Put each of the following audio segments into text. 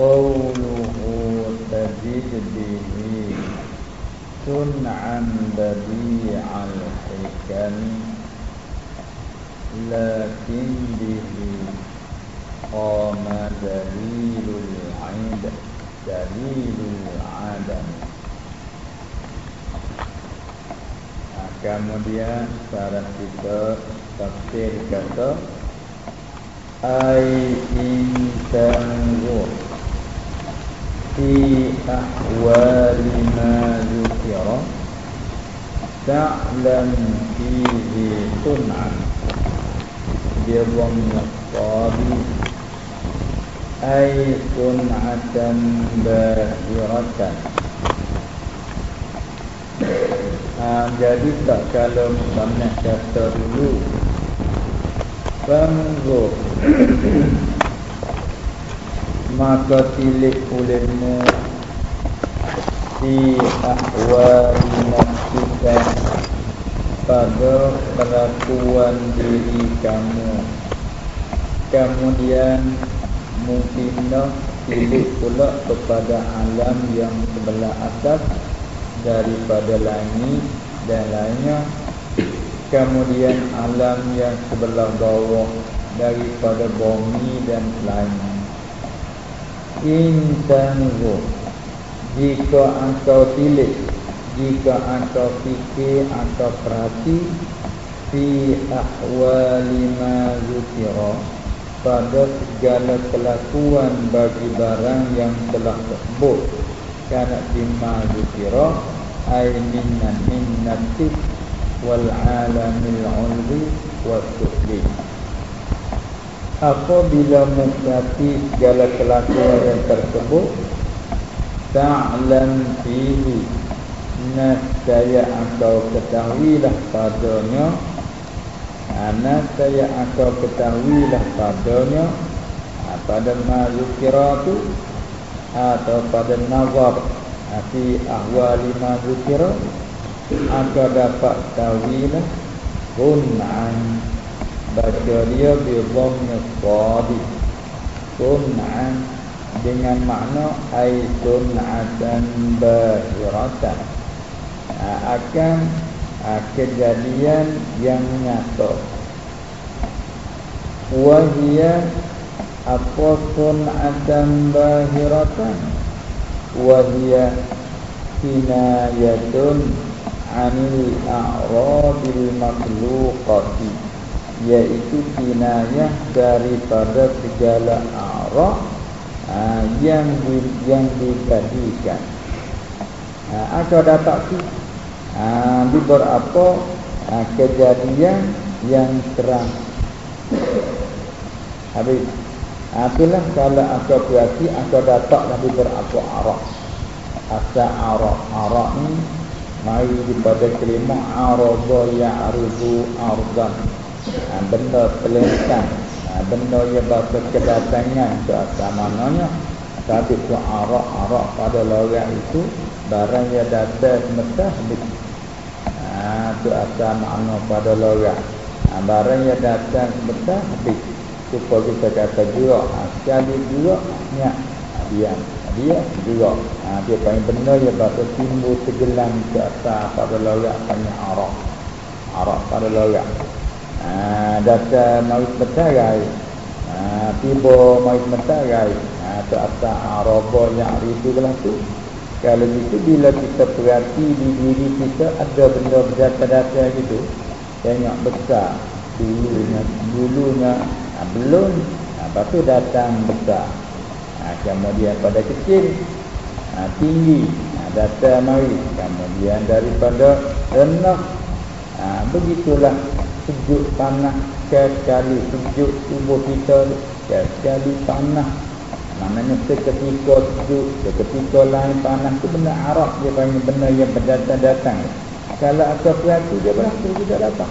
qawluhu tajid bihi sun'an badi'al hikami lakin bihi qama dalilul 'aid dalilul 'adam kemudian cara kita tafsir kata ai in ahwali ma zukira ta'lam fihi sun'an dia dhamma tabi ai sun'atan bahiratan ha, jadi tak kalau misalnya kata dulu. Fanzur Maka tilik ulemu Di ahwali nafsika Pada kelakuan diri kamu. Kemudian Mungkinlah tilik pula kepada alam yang sebelah atas Daripada langit dan lainnya. Kemudian alam yang sebelah bawah daripada bumi dan lainnya intanzu jika engkau tilik jika engkau fikir atau perhati fi ahwali ma zukira pada segala kelakuan bagi barang yang telah tersebut. Kerana bima zukira ay minna minna wal alamil ulwi wa sufli apabila mengkaji segala kelakuan yang tersebut ta'lam fihi nasaya atau ketahuilah padanya anak saya atau ketahuilah padanya pada mazukira tu atau pada nazar fi ahwali mazukira Agar dapat tawilah Kun'an Baca dia Bidhamnya sadi Kun'an Dengan makna Ay kun'atan bahiratan. Ha, Akan ha, Kejadian yang nyata. Wahia Apa kun'atan bahiratan? Wahia Kinayatun anil a'radil makhluqati yaitu kinayah daripada segala a'rad ha, yang di, yang dijadikan ha, atau dapat tu? Ha, berapa ha, kejadian yang terang? Habis. Ha, itulah kalau aku berarti aku dapat lebih berapa a'rad asal a'rad a'rad ni Mari kepada kelima Arada ya'rudu ardan. ha, Benda pelentang ha, Benda yang bahasa kedatangan Itu asal mananya Tapi itu arak-arak pada lorang itu Barang yang datang habis ha, Itu asal makna pada lorang ha, Barang yang datang semesta habis. Supaya kita kata juga ha, Sekali juga ha, Diam dia juga. Ha, dia panggil benda yang bakal timbul segelang ke atas pada lorak panggil arak. Arak pada lorak ha, dasar maut mentarai ha, tiba maut mentarai ha, ke atas araba yang itu lah tu. Kalau itu bila kita perhati di diri kita ada benda berdata-data gitu. Tengok besar. Dulunya dulunya ha, belum. Ha, lepas tu datang besar. Ha, kemudian pada kecil ha, tinggi. Ha, data mari. Kemudian daripada rendah. Ha, begitulah sejuk panas sekali sejuk tubuh kita sekali panas maknanya seketika sejuk seketika lain panas itu benda arah dia panggil benda yang berdatang-datang kalau aku perhati dia berapa kita dapat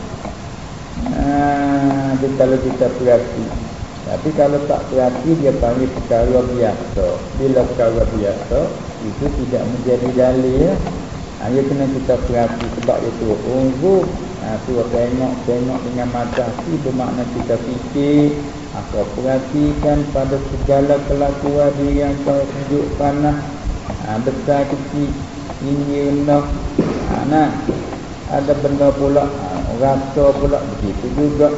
ha, kalau kita perhati tapi kalau tak perhati dia panggil perkara biasa. Bila perkara biasa itu tidak menjadi dalil ya. Hanya kena kita perhati sebab itu unzur. Ha, tu tengok tengok dengan mata tu bermakna kita fikir Aku perhatikan pada segala kelakuan diri yang kau sejuk panas ha, Besar kecil Ini rendah. Ha, nah, Ada benda pula ha, Rasa pula begitu juga.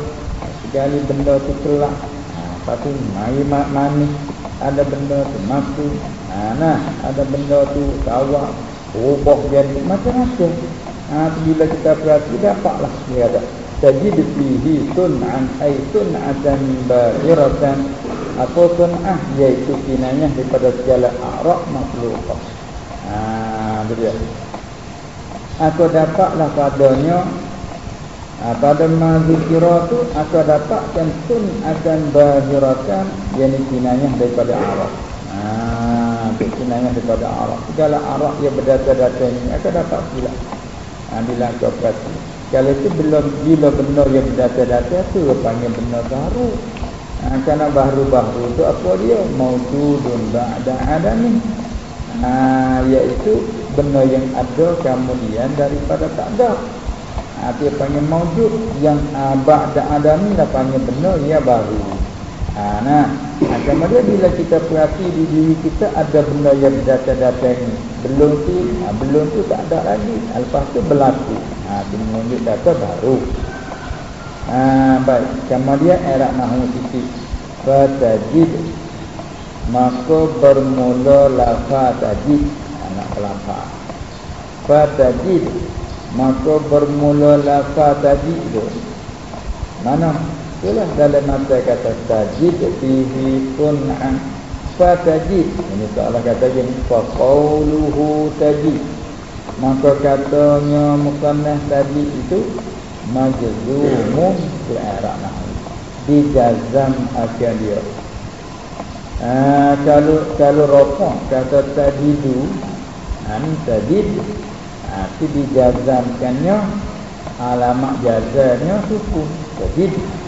Sekali benda tu kelak ha, Lepas tu mari manis. Ada benda tu maku ha, Nah, ada benda tu tawak Rubah jadi macam-macam ha, Bila kita perhati dapatlah dia ada. Tajid fihi sun'an ay sun'atan bahiratan. Apa sun'ah iaitu kinayah daripada segala a'raq makhluk. Ha, dia. Aku dapatlah padanya ha, pada mazikira tu aku dapatkan sun'atan bahiratan yang kinayah daripada a'raq. Ha, kinayah daripada a'raq. Segala a'raq yang berdata-data ini aku dapat pula ha, bila aku perhatikan kalau itu belum bila benda yang data-data tu panggil benda baru. Ha, kerana baru-baru tu apa dia? Maujudun ba'da adami. Ha, iaitu benda yang ada kemudian daripada tak ada. Ha, dia panggil maujud yang uh, ba'da adami dah panggil benda yang baru. Ha, nah, ha, kemudian bila kita perhati di diri kita ada benda yang data-data ini. Belum tu, ha, belum tu tak ada lagi. Lepas tu berlaku. Ha, Dia menunjuk data baru. Ha, Baik. Kemudian erat nahu titik Fatajid Maka bermula lafa tajid. Anak kelapa. Fatajid Maka bermula lafa tajid itu Mana? Itulah dalam mata kata tajid Fihi sun'an Fatajid Ini soalan kata jenis Faqauluhu tajid Maka katanya mukannah tadi itu majzumun fi arab Dijazam akan dia. Ah kalau kalau rokok kata tadi tu ani tadi ah tu dijazamkannya alamat jazanya sukun tadi.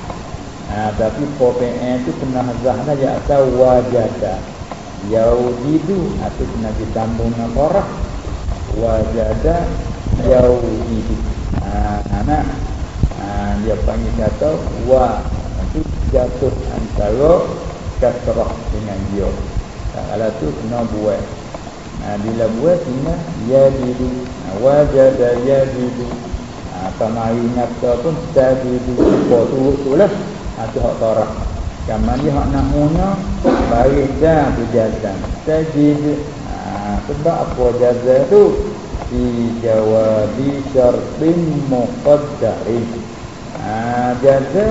Ah tapi PPN tu kena hazah saja atau wajada. Yaudidu atau kena ditambung dengan korah wajada yauhihi ha, anak ha, dia panggil kata wa. Itu jatuh antara kasrah dengan dia. Kalau tu kena buat. Ha, bila buat kena yadidu ha, wajada yadidu ha, apa mari nyata pun tadidu apa tu tu lah ha, tu hak tarah Kaman dia hak nahunya Baik dah tu jazan. Tajid sebab apa jaza tu? Fi jawabi syartin muqaddarin. Ha, jaza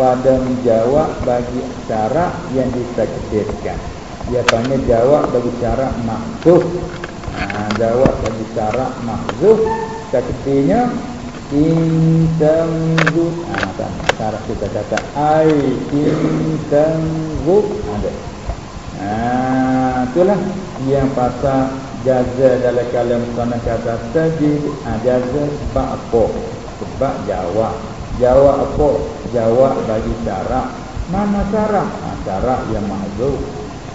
pada menjawab bagi syarat yang ditakdirkan. Dia panggil jawab bagi syarat maksud. Ha, jawab bagi syarat maksud. Takdirnya in tamzu ha, syarat kita kata ai in tamzu ada. Ha, itulah yang pasal jaza dalam kalam sana kata tajid ha, jaza sebab apa? Sebab jawab. Jawab apa? Jawab bagi syarat. Mana syarat? Ha, syarat yang mahzub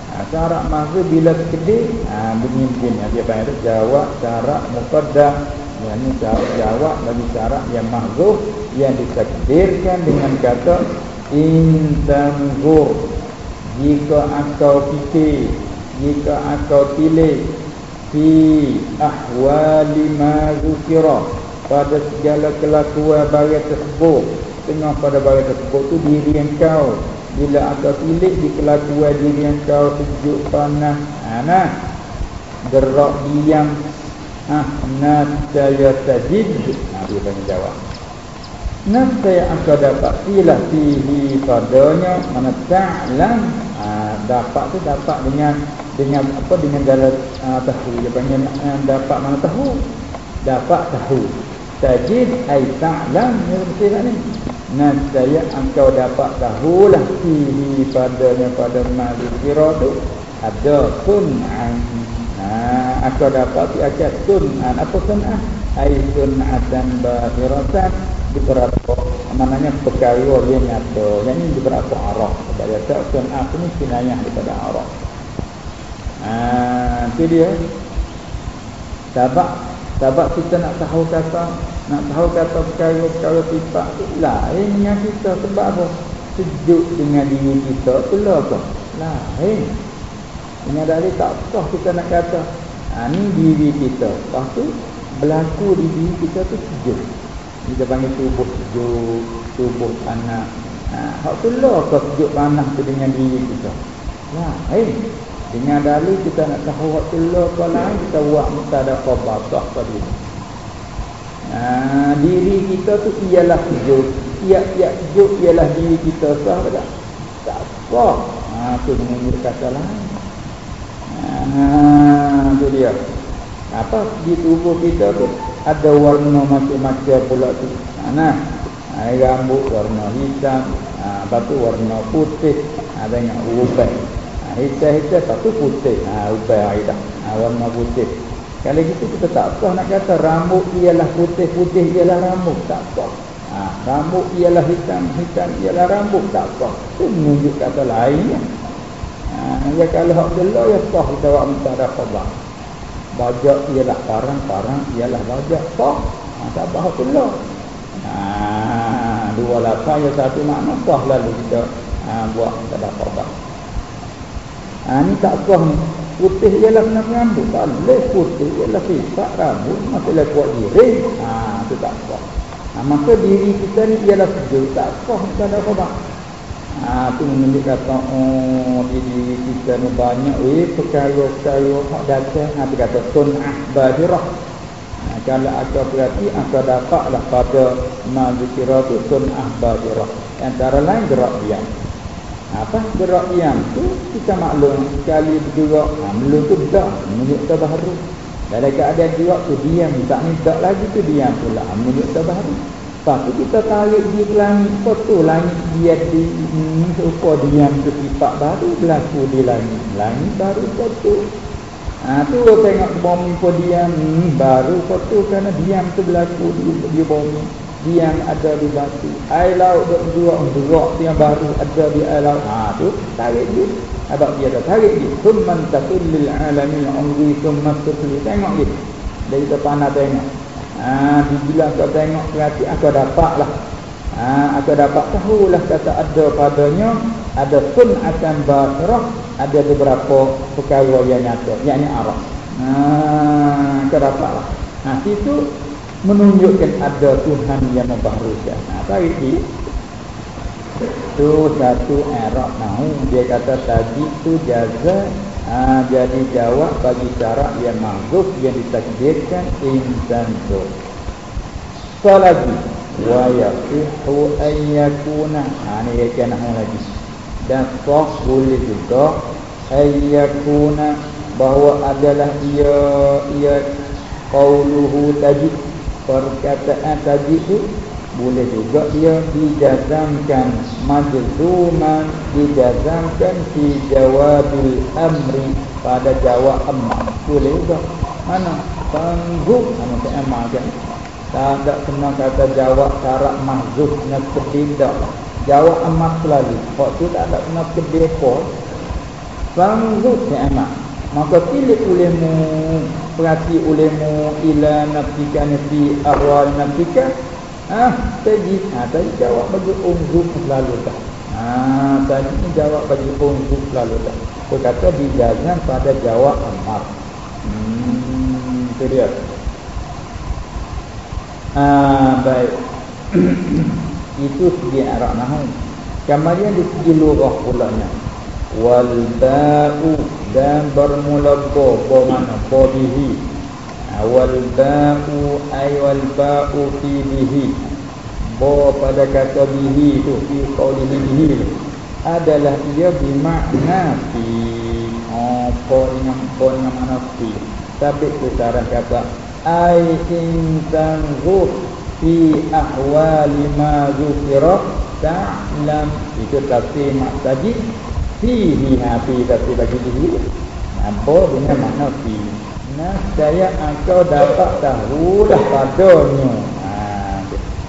ha, syarat mahzub bila kedai ha, mungkin dia panggil jawab syarat muqaddam yang ini jawab bagi syarat yang mahzub yang ditakdirkan dengan kata intanzur jika engkau fikir jika engkau pilih fi ahwali ma zukira pada segala kelakuan bagi tersebut tengah pada bagi tersebut tu diri engkau bila engkau pilih di kelakuan diri engkau sejuk panas ana gerak diam ah nasaya tajid nah dia tanya jawab. Nasaya engkau dapat pilih fihi padanya mana ta'lam. Ha, dapat tu dapat dengan dengan apa dengan dalam uh, tahu. Dia panggil uh, dapat mana tahu? Dapat tahu. Tajid ai ta'lam. Ni mesti ni? Nah saya engkau dapat tahulah fihi padanya pada mali kira tu. Ada nah engkau dapat akan sun'an apa sun'an ai sun'atan bahiratan. Di beberapa namanya perkara yang nyata. Yang ini di beberapa arah. Sebab dia tak sun'an ini kinayah daripada arah. Ah, itu dia. Sebab sebab kita nak tahu kata nak tahu kata perkara-perkara sifat tu lainnya kita. Sebab apa? sejuk dengan diri kita pula apa lain. Dengan dalil tak sah kita nak kata ha, ni diri kita. Lepas tu berlaku di diri kita tu sejuk. Kita panggil tubuh sejuk tubuh panas. Ha, hak tu lah apa sejuk panas tu dengan diri kita. Lain dengan dalil kita nak tahu hak tu lah apa lain kita buat mutadakah basah tadi Ha, diri kita tu ialah sejuk. Tiap-tiap sejuk ialah diri kita. Sah tak? Tak sah ha, tu menunjuk kata lain ha, tu dia apa di tubuh kita tu ada warna macam-macam pula tu ha, nah ha, rambut warna hitam ha, lepas tu warna putih ada ha, yang ubat ha, hitam-hitam satu putih ha, ubat ha, warna putih kalau gitu kita tak sah nak kata rambut ialah putih-putih ialah rambut. Tak sah. Ha, rambut ialah hitam, hitam ialah rambut. Tak sah. Itu menunjuk kata lain. Ya kalau hak jelah ya sah kita buat minta dah khabar. Bajak ialah parang, parang ialah bajak. Sah. Ha, tak apa hak jelah. Ha, dua lapan ya satu makna sah lalu kita ha, buat minta dah khabar. Ha, ni tak sah ni. Putih ialah kena rambut. Tak boleh putih ialah sifat rambut. Masalah kuat diri. Ha, itu tak sah. Ha, maka diri kita ni ialah sejuk. Tak sah kita ada apa Itu menunjuk kata, oh, diri kita banyak. Eh, perkara-perkara hak datang. Itu kata, sun'ah bahirah. Ha, kalau aku berarti, aku dapatlah pada mazikirah itu sun'ah bahirah. Antara lain gerak diam apa gerak yang tu kita maklum sekali bergerak ha, belum tu dah menunjuk baru dalam keadaan gerak tu diam tak tak lagi tu diam pula ha, menunjuk baru tu kita tarik ke langit betul langit dia di hmm, rupa diam tu sifat baru berlaku di langit. Langit baru betul Ha, tu tengok bumi pun diam hmm, baru betul kerana diam tu berlaku di, di bumi yang ada di batu. Air laut bergerak bergerak yang baru ada di air laut. Ha tu tarik dia. Sebab dia dah tarik dia. Thumma taqillil alamin umri thumma taqilli tengok dia. Dari depan ada tengok ha bila kau tengok berarti aku dapatlah. Ha aku dapat tahulah kata ada padanya ada sunatan basirah ada beberapa perkara yang nyata yakni arah. Ha kau dapatlah. Ha situ menunjukkan ada Tuhan yang membaharukan. Nah, ha, tadi itu satu Arab nahu dia kata tadi itu jaza ha, jadi jawab bagi syarat yang mahzuf yang ditakdirkan insan tu. Salagi wa yaqihu an yakuna ha, ini dia lagi. Dan sah boleh juga an yakuna bahawa adalah ia ia qauluhu tadi perkataan tadi itu boleh juga dia dijazamkan majzuman dijazamkan di jawabil amri pada jawab amr boleh juga. Mana? Tangguh sama saya amr kan tak ada kena kata jawab syarat mahzuf nak tidak jawab amat selalu. Waktu tak ada kena kedekor tangguh saya amr maka pilih olehmu perhati olehmu ila nafsika nafi arwal nafsika ah tadi ah tadi jawab bagi umzuk selalu dah ah tadi ni jawab bagi umzuk selalu dah aku kata dijazam pada jawab amar hmm itu dia. Ah baik. Itu segi arah nahu kemudian di segi lurah pula wal ba'u dan bermula ba ba mana? Ba bihi wal ba'u ay wal ba'u fi bihi ba pada kata bihi tu fi qauli bihi adalah ia bermakna fi. Apa yang ba yang fi. Tapi secara kata ay in tanzur fi ahwali ma zukira ta'lam. Itu tafsir maksudnya fihi nafi tapi bagi diri. Apa dengan makna fi nah saya engkau dapat tahu lah padanya. Ha,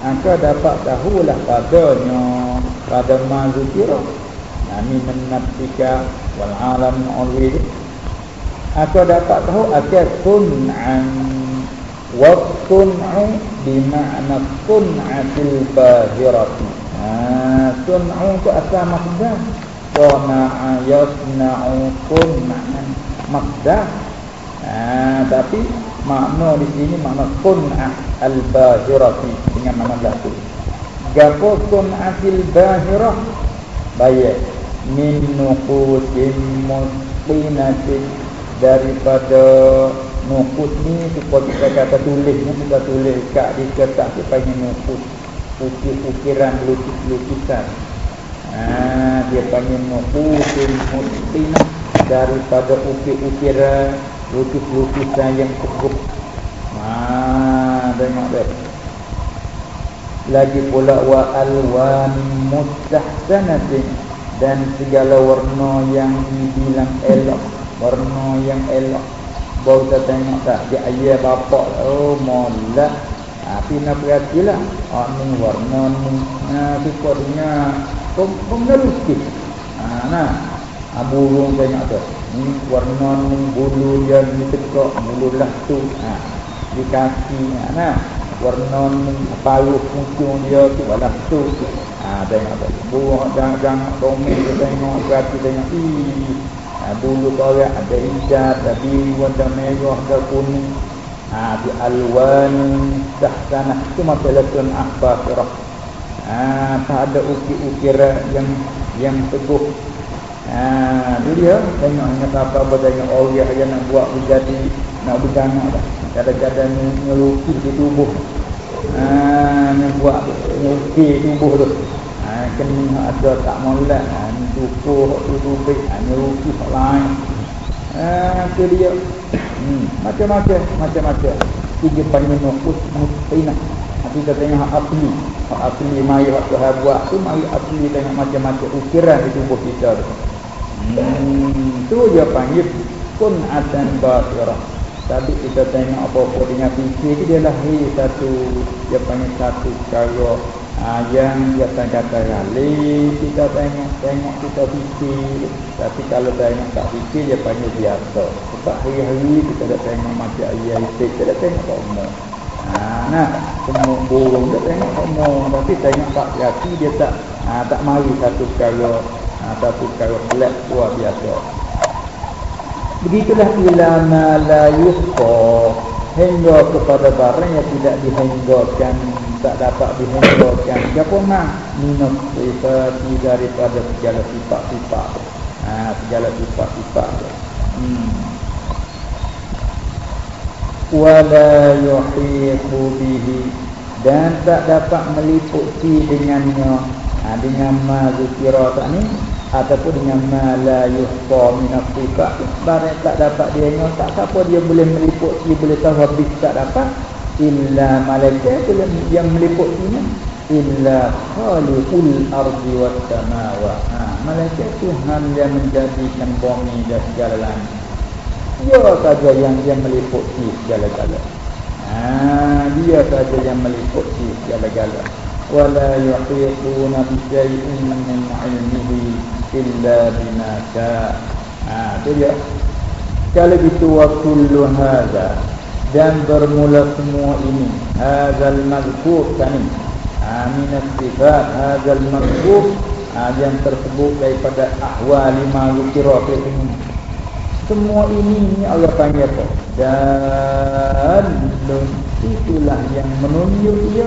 engkau dapat tahu lah padanya. Pada mazukira nami menafsika wal alam alwi engkau dapat tahu akan sun'an wa sun'u bi ma'na sun'atil bahirati. Ha sun'u tu asal masdar Sana'a yasna'u kun'an Masdar ha, Tapi makna di sini makna kun'ah al-bahirati. Dengan makna laku Gapo kun'atil bahirah Baik. Min nukusin musqinatin Daripada nukus ni Supaya kita kata tulis ni Kita tulis kat di kertas Kita panggil nukus Ukir-ukiran lukis-lukisan. Ha, Dia panggil nukusin musqinah Daripada ukir-ukiran Lukis-lukisan yang cukup Haa Tengok dia. Lagi pula wa alwan mustahsanatin. Dan segala warna yang dibilang elok. Warna yang elok. Bau kita tengok tak? Dia ayah bapak. Oh molek tapi nak perhatilah oh ni warna ni. Nah suka dengar kau kau melukis ha nah burung tengok tu ni warna ni bulu dia ni tekak bulu lah tu. Ha di kaki ha, nah. Warna paruh kucing dia tu balas tu. Ha tengok apa? Buah dan tomel kita tengok berarti tengok. Ha, bulu korak ada hijau ada biru ada merah ada kuning. Ha di alwan tahsana itu masalah tun akhbah ha tak ada ukir-ukir yang yang teguh ha tu dia. Tengok hanya apa apa tengok orang yang nak buat menjadi nak berjana dah. Kadang-kadang ngelukis di tubuh. Ah ni buat ngelukis tubuh tu. Ah kena ada tak molek ah ni tubuh tu tubuh ah ngelukis lain. Ah tu dia. Hmm macam-macam macam-macam. Tiga panjang nufus mustina tapi kita tengok hak asli hak asli hak Tuhan buat tu mari asli tengok macam-macam ukiran di tubuh kita tu hmm tu dia panggil kun basirah tapi kita tengok apa-apa dengan fikir dia lahir satu dia panggil satu cara. Ha, yang dia akan kata rali kita tengok tengok kita fikir. Tapi kalau tengok tak fikir dia panggil biasa. Sebab hari-hari kita dah tengok macam ayah istik kita dah tengok ha, nah semua burung dia tengok semua tapi tengok tak hati dia tak ha, tak mari satu ha, satu cara pelat luar biasa. Begitulah ilama la yusqa hingga kepada barang yang tidak dihinggakan tak dapat dihinggakan. Siapa nak minum sifat daripada segala sifat-sifat. Ha, segala sifat-sifat hmm. wala yuhiqu bihi dan tak dapat meliputi dengannya. Ha, dengan ma zikira tak ni ataupun dengan mala yuhqa min afrika barang tak dapat dia nyo tak siapa dia boleh meliput dia boleh tahu habis tak dapat. Illa malaikat yang meliput ini illa khaliqul ardi was samawat ha malaikat Tuhan yang menjadikan bumi dan segala langit dia saja yang yang meliput segala-gala. Ha dia saja yang meliput segala-gala bi shay'in min 'ilmihi illa bima syaa. Ha, tu dia. Kalau itu wa kullu hadza dan bermula semua ini. Hadzal mazkur tani ha, min sifat hadzal mazkur ha, yang tersebut daripada ahwal lima zikra ini. Semua ini Allah panggil apa? Dan itulah yang menunjuk dia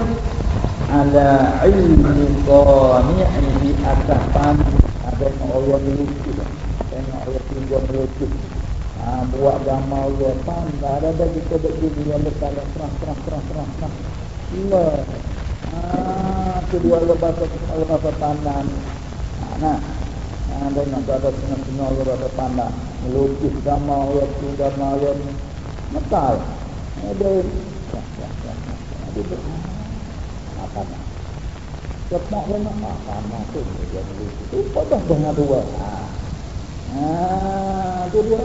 ala ilmi qani'i di atas pandang tengok orang melukis tengok orang tinggal melukis ha, buat gambar Allah pandai ada ada kita berdiri yang letak terang terang terang terang terang Allah ha, kedua Allah bahasa Allah bahasa pandai ha, nah Ha, dan nak ada Allah bahasa pandai melukis gambar Allah tu gambar Allah metal. Ada. Ya, ya, ya, ya. ada apa nak Cepat dia nak makan tu dia Itu pada dengan dua. Ha. ha tu dia.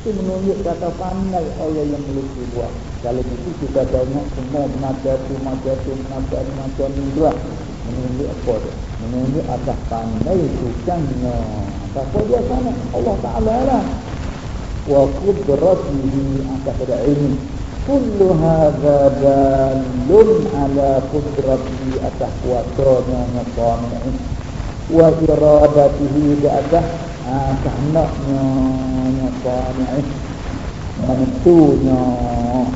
Itu menunjuk kata pandai orang yang melukis buat. Kalau itu kita tengok semua macam tu, macam tu, macam tu, macam tu juga. Menunjuk apa tu? Menunjuk atas pandai tukangnya. Apa dia sana? Allah Ta'ala lah. Wa kudratihi atas ada ilmu. Kullu هذا dalun ala قدرته atas kuasanya qanai wa iradatihi di atas kehendaknya yang qanai menentunya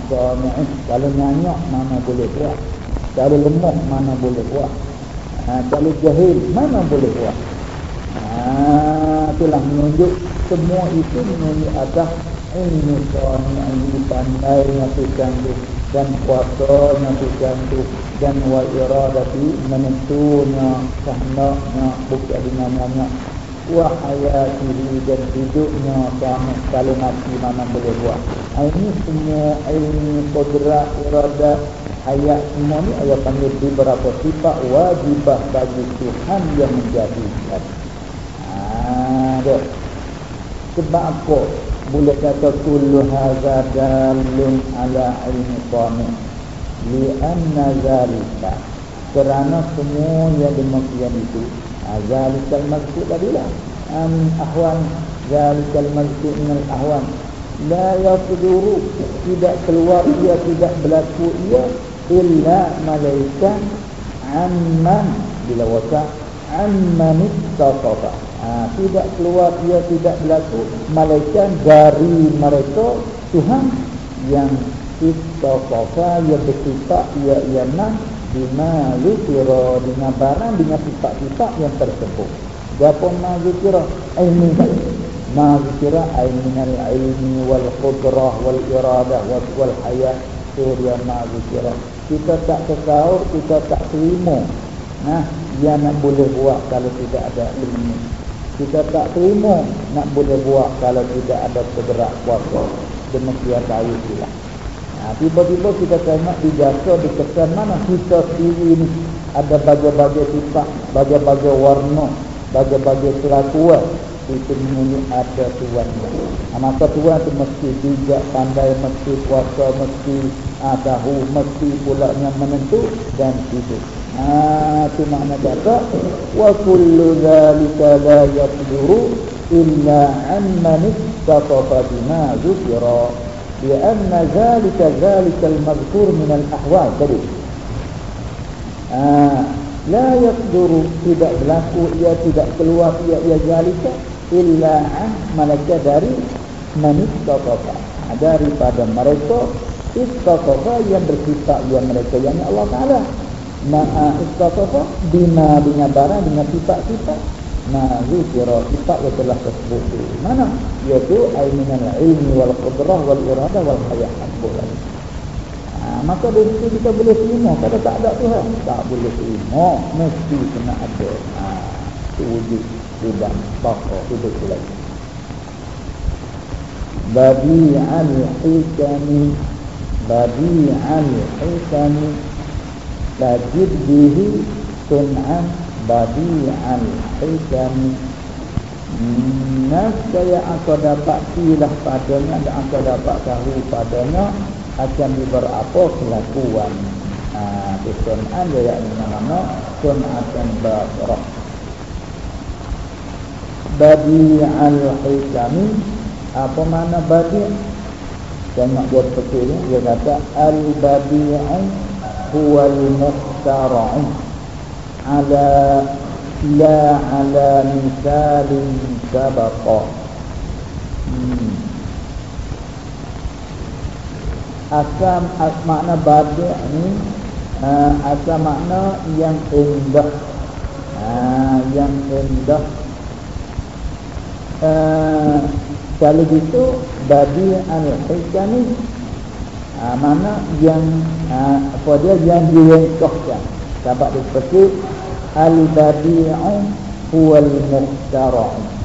qanai kalau nyanyak mana boleh buat kalau lemah mana boleh buat kalau jahil mana boleh buat itulah menunjuk semua itu menunjuk atas ini sani'ih ini pandai nyatukan itu dan kuasanya Tuhan itu dan wa iradati menentunya kehendaknya bukan di namanya wa hayatihi dan hidupnya sama kalau mati mana boleh buat ini semua ilmu kodrat iradat ayat semua ni ayat panggil beberapa sifat wajibah bagi Tuhan yang menjadikan ada sebab apa boleh kata kullu hadza dalun ala ilmi qami li anna zalika kerana semua yang demikian itu zalikal mazkur tadilah. An ahwan zalikal mazkur min al ahwan. La yaqduru tidak keluar ia tidak berlaku ia illa malaikat amman bila wasa amman ittaqa ha, tidak keluar ia tidak berlaku. Malaikat dari mereka Tuhan yang ittaqa ia bersifat ia ia nak bima zikira dengan barang dengan sifat-sifat yang tersebut. Berapa ma zikira ilmi ma zikira ilmi al-ilmi wal qudrah wal iradah wal, wal hayat. Dia ma zikira kita tak tersaur kita tak terima. Nah dia nak boleh buat kalau tidak ada ilmu kita tak terima nak boleh buat kalau tidak ada bergerak kuasa demikian baik pula Ha, tiba-tiba kita tengok di jasa di kesan mana kita sendiri ini ada bagai-bagai sifat, bagai-bagai warna, bagai-bagai kelakuan itu menunjuk ada Tuhan. Ha, maka Tuhan itu mesti bijak, pandai, mesti kuasa, mesti ha, tahu, mesti pula yang menentu dan hidup. Ah, Itu makna kata Wa kullu dhalika la yaqduru illa ammanis taqafa bima zukira Ya anna zalika zalika al-mazkur min al-ahwal tadi. Ah, la yaqduru tidak berlaku ia tidak keluar ia ia zalika illa ah malaka dari manistaqafa. Daripada mereka istaqafa yang bersifat yang mereka yang Allah Taala ma istafa bima dengan sifat-sifat. Ma zikra sifat yang telah tersebut. Mana? Yaitu aiminal ilmi wal qudrah wal iradah wal hayat. Boleh. Ha, maka dari situ kita boleh terima. Kalau tak ada Tuhan tak boleh terima. Mesti kena ada. Ha, itu wujud tidak bapa hidup lagi. Badi al hikami. Badi al hikami tajid bihi sun'an badi al hikami Nascaya aku dapat silah padanya dan aku dapat tahu padanya akan diberi apa kelakuan. Ha, sun'an dia yang nama sun'atan basrah. Badi al-hikami apa mana badi? Tengok dia seperti ini dia kata al-badi'u huwa al-muhtara'u ala la ala misalin sabaqa asam as makna badi' ni uh, asam makna yang indah. uh, yang indah. uh, kalau gitu badi' al-hikam ni uh, mana yang uh, apa dia yang direngkahkan sebab dia seperti Al-Badi'u huwal muhtara'u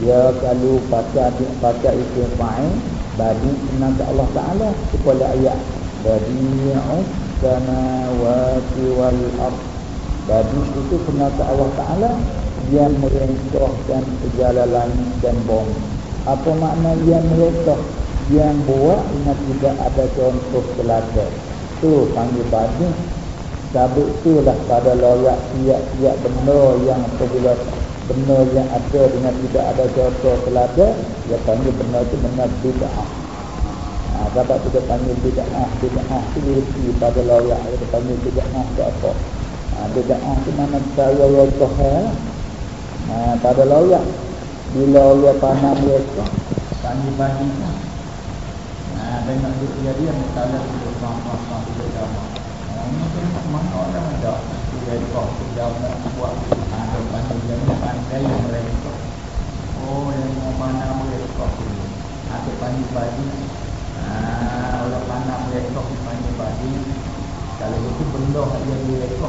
Ya kalau baca baca isim fa'il Badi kenal ke Allah Ta'ala Kepada ayat Badi'u samawati wal ard Badi itu kenal ke Allah Ta'ala Yang merentahkan segala langit dan bumi. Apa makna yang merentah Yang buat Yang tidak ada contoh teladan Itu panggil badi Sabuk itulah pada loyak tiap-tiap benda yang apabila benda yang ada dengan tidak ada contoh selada dia panggil benda itu benda bid'ah. Ha, dapat kita panggil bid'ah. Bid'ah itu direti pada loyak. Dia panggil bid'ah itu apa. Ha, bid'ah itu mana saya ya Tuhan. Ha, pada loyak. Bila orang panah mereka tanya bagi kan tengok dia dia dia misalnya untuk sama-sama tidak sama ini tengok mana orang ada mereka sudah nak buat ada banyak yang pandai mereka. Oh yang mau panah mereka ada banyak bagi Ah, orang panah mereka panggil bagi kalau itu benda yang mereka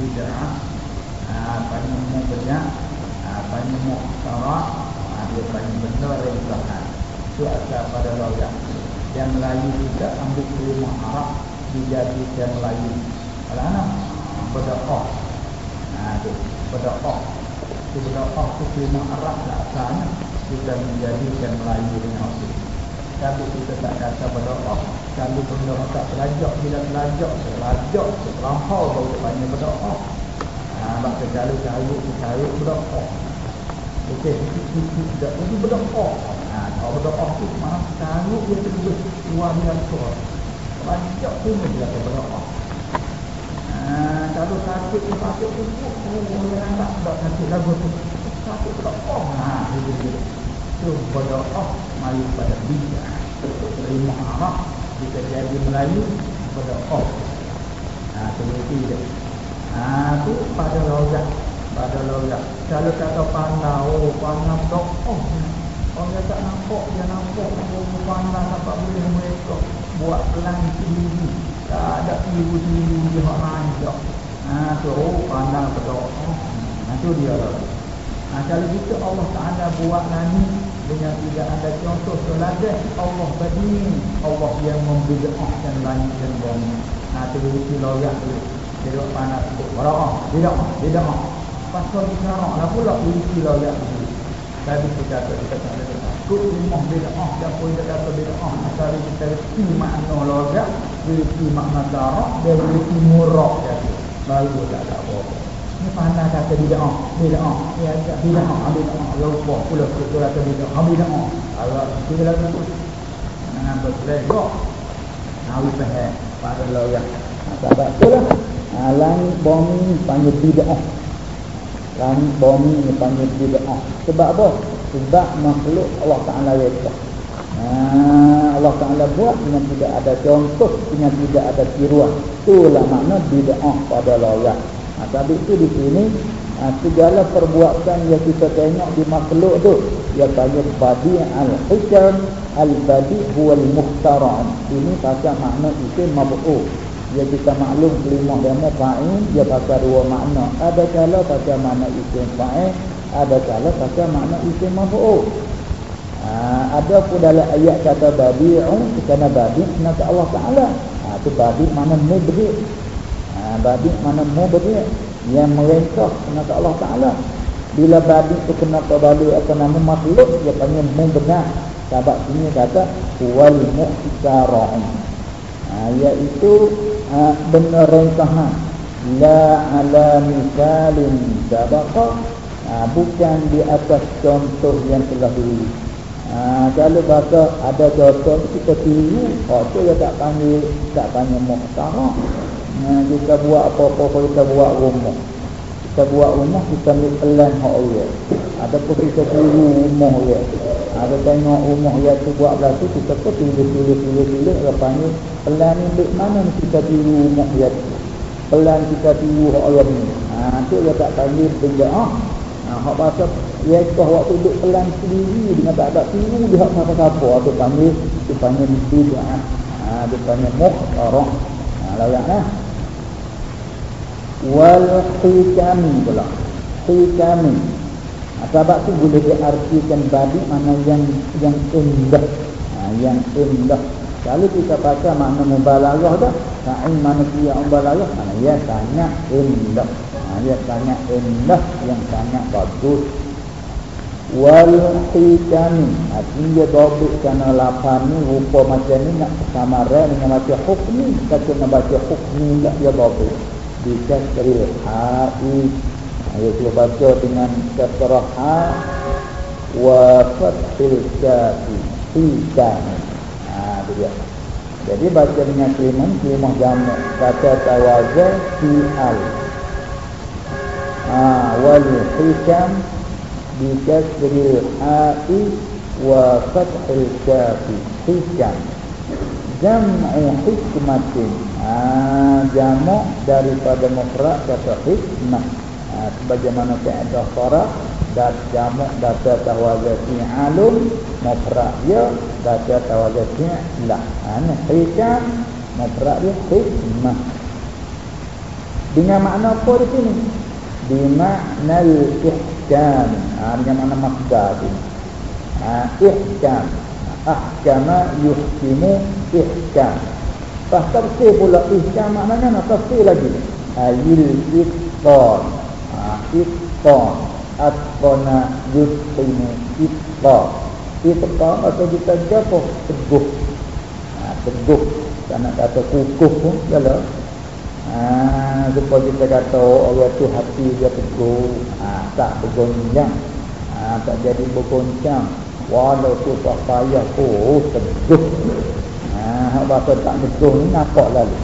bid'ah ah, panggil mu banyak. Ah, panggil mu syarat ah, dia panggil benda yang belakang. Itu asal pada loyak yang Melayu tidak ambil terima Arab dijadikan Melayu kalau anak berdoa nah itu berdoa itu berdoa itu terima Arab lah asalnya kita menjadikan Melayu dengan Arab tapi kita tak kata pada Allah Kalau benda tak belajar Bila belajar Belajar Terlampau baru depannya pada Allah Haa Maka kalau carut Carut pada Allah Okey Itu tidak Itu pada Haa Kalau Allah tu Mana carut dia terus Luar biasa Belajar tu Dia kata pada Allah Haa Kalau sakit tu Sakit tu Oh Yang nak Tak sakit lagu tu. Sakit pada Allah Haa Itu dia itu berdoa mari pada bija terima Arab kita jadi Melayu berdoa nah seperti itu nah itu pada logak pada logak kalau kata pandang oh pandang doa orang yang tak nampak dia nampak oh pandang apa boleh mereka buat pelan sendiri tak ada ibu sendiri dia orang rancak nah tu oh pandang berdoa nah itu dia lah kalau kita Allah Ta'ala buat nani dengan tidak ada contoh teladan Allah bagi Allah yang membedakan langit dan bumi. Nah, itu bukti loyak tu. Dia duk panas tu. Warah, tidak, tidak. Pasal bicara lah pula bukti loyak tu. Tadi kita kata kita tak ada takut rumah beda ah dan pun dia kata beda ah asal kita reti makna logat reti makna darah dan reti murak baru tak ada apa-apa. Ini pandai kata bida'ah Bida'ah Ya tak bida'ah Bida'ah Lupa pula Betul kata bida'ah Bida'ah Allah Kita lagi tu. Jangan berselekok Nawi faham. Pada loyak Sebab itulah Langit bumi panggil bida'ah Langit bumi ni panggil bida'ah Sebab apa? Sebab makhluk Allah Ta'ala reka Nah, Allah Ta'ala buat dengan tidak ada contoh Dengan tidak ada tiruan Itulah makna bida'ah pada loyak Ha, tapi itu di sini ha, segala perbuatan yang kita tengok di makhluk tu dia panggil badi al-hikam al-badi huwa al-muhtaram. Ini pasal makna itu mab'u. Dia kita maklum kelima demo fa'in dia pasal dua makna. Ada kala pasal makna itu fa'in, ada kala pasal makna itu mab'u. Ha, ada pun dalam ayat kata badi'u kerana badi' nak Allah Ta'ala. Ha, itu badi' mana mubri' babi mana mubdi yang kena ke Allah Taala bila babi tu kena ke babi atau nama makhluk dia panggil mubna sebab sini kata wal muhtara'in ha, iaitu ha, benar rengkahan la ala misalin sabaqa ha, bukan di atas contoh yang telah dulu ha, kalau bahasa ada contoh kita tiru oh, tu dia tak panggil tak panggil muhtara' Nah, kita buat apa-apa kita buat rumah. Kita buat rumah kita ambil pelan hak Allah. Ada pun kita tiru rumah dia. Ada tengok rumah dia tu buat belah tu kita pun tiru lepas ni pelan ni mana ni kita tiru rumah dia tu. Pelan kita tiru Allah ni. Ha tu dia tak panggil benda ah. Ha hak bahasa ya kau waktu duduk pelan sendiri dengan tak ada tiru dia hak siapa-siapa tu panggil tu panggil bid'ah. Ha dia panggil muhtarah. Ha layaklah wal hikami pula hikami ha, sebab tu boleh diartikan badi mana yang yang indah? Ha, yang indah. Kalau kita baca makna mubalaghah dah sa'in mana dia mubalaghah? Mana ya sangat indah. Ha, ya sangat indah yang sangat bagus. Wal hikami. Artinya dia dobit kerana lapan ni rupa macam ni nak samaran dengan baca hukmi. Kita nak baca hukmi tak dia dobit. Bikasril ha'i Ayat kita baca dengan ha wa fathil kafi ha itu dia. Jadi baca dengan keliman kelimah jamak kata tawazal fi al. Ha wal hikam bikasril ha'i wa fathil kafi hikam jam'u hikmatin. Ha, jamu daripada mufrad kata hikmah ha, sebagaimana kaedah farah dan jamu data tawazat fi'alun mufrad dia data tawazat fi'lah ha, hikam mufrad dia hikmah. Dengan makna apa di sini? Di makna ihkam ha, dengan makna makda di ha, ihkam. Ahkama yuhkimu ihkam. Pas tafsir pula ihkam maknanya nak tafsir lagi. Ayil itqan itqan atqana yuhkimu itqan itqan atau kita jatuh teguh. Ha, teguh. Tak nak kata kukuh pun jalan Ha, supaya kita kata orang tu hati dia teguh. Ha, Tak bergoncang. Ha, Tak jadi bergoncang. Walau tu tak payah Oh teguh. Ha, Bahasa tak teguh ni nampak lalu.